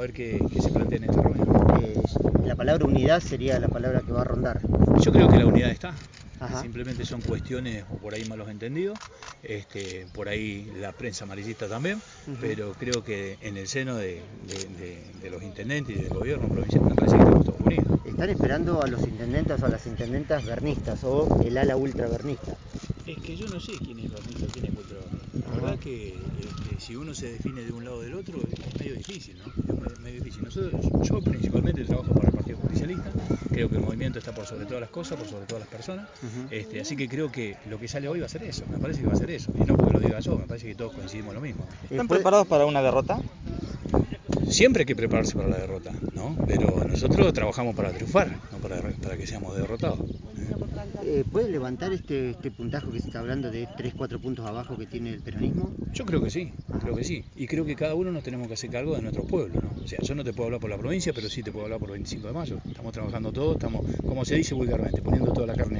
a ver qué, qué se plantea en esta reunión. Eh, la palabra unidad sería la palabra que va a rondar. Yo creo que la unidad está. Ajá. Simplemente son cuestiones o por ahí malos entendidos, este, por ahí la prensa amarillista también, pero creo que en el seno de, de- de- de los intendentes y del gobierno provincial me parece que estamos todos unidos. Están esperando a los intendentes o a las intendentas bernistas o el ala ultra bernista. Es que yo no sé quién es Bernito, quién es ultrabernista. La Ajá. verdad que este, si uno se define de un lado o del otro es medio difícil, ¿no? Es me- medio difícil. Nosotros, yo principalmente trabajo para el Partido Justicialista, creo que el movimiento está por sobre todas las cosas, por sobre todas las personas, este, así que creo que lo que sale hoy va a ser eso, me parece que va a ser eso, y no porque lo diga yo, me parece que todos coincidimos en lo mismo. ¿Están preparados para una derrota? Siempre hay que prepararse para la derrota, ¿no? Pero nosotros trabajamos para triunfar, no para, para que seamos derrotados. Eh, ¿Puede levantar este, este puntaje que se está hablando de 3-4 puntos abajo que tiene el peronismo? Yo creo que sí, creo que sí. Y creo que cada uno nos tenemos que hacer cargo de nuestros pueblos, ¿no? O sea, yo no te puedo hablar por la provincia, pero sí te puedo hablar por 25 de mayo. Estamos trabajando todos, estamos, como se dice vulgarmente, poniendo toda la carne.